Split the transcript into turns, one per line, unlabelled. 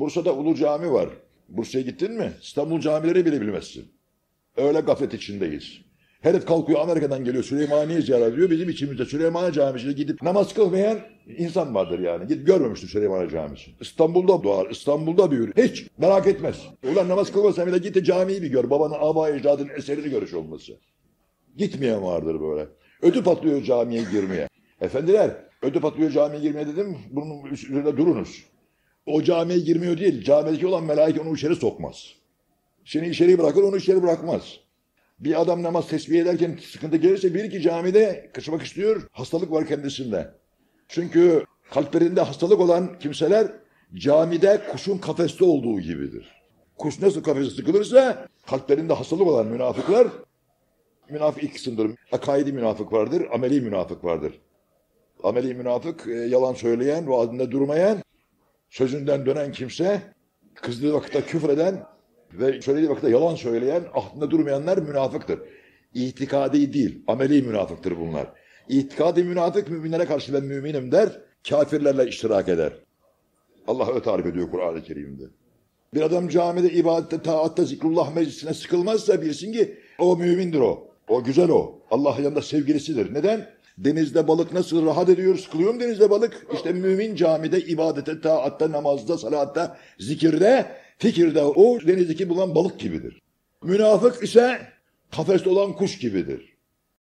Bursa'da Ulu Cami var. Bursa'ya gittin mi? İstanbul camileri bile bilmezsin. Öyle gaflet içindeyiz. Herif kalkıyor Amerika'dan geliyor Süleymaniye ziyaret ediyor. Bizim içimizde Süleymaniye Camisi'ne gidip namaz kılmayan insan vardır yani. Gidip görmemiştir Süleymaniye Camisi. İstanbul'da doğar, İstanbul'da büyür. Hiç merak etmez. Ulan namaz kılmasan bile git de camiyi bir gör. Babanın, aba ecdadının eserini görüş olması. Gitmeyen vardır böyle. Ödü patlıyor camiye girmeye. Efendiler, ödü patlıyor camiye girmeye dedim. Bunun üzerinde durunuz. O camiye girmiyor değil. Camideki olan melaike onu içeri sokmaz. Seni içeri bırakır, onu içeri bırakmaz. Bir adam namaz tesbih ederken sıkıntı gelirse bir iki camide kaçmak istiyor. Hastalık var kendisinde. Çünkü kalplerinde hastalık olan kimseler camide kuşun kafeste olduğu gibidir. Kuş nasıl kafese sıkılırsa kalplerinde hastalık olan münafıklar münafık iki kısımdır. Akaidi münafık vardır, ameli münafık vardır. Ameli münafık e, yalan söyleyen, vaadinde durmayan, sözünden dönen kimse, kızdığı vakitte küfreden ve söylediği vakitte yalan söyleyen, ahdında durmayanlar münafıktır. İtikadi değil, ameli münafıktır bunlar. İtikadi münafık müminlere karşı ben müminim der, kafirlerle iştirak eder. Allah öyle tarif ediyor Kur'an-ı Kerim'de. Bir adam camide, ibadette, taatta, zikrullah meclisine sıkılmazsa bilsin ki o mümindir o. O güzel o. Allah yanında sevgilisidir. Neden? Denizde balık nasıl rahat ediyor, sıkılıyor mu denizde balık? İşte mümin camide, ibadete, taatta, namazda, salatta, zikirde, fikirde o denizdeki bulan balık gibidir. Münafık ise kafeste olan kuş gibidir.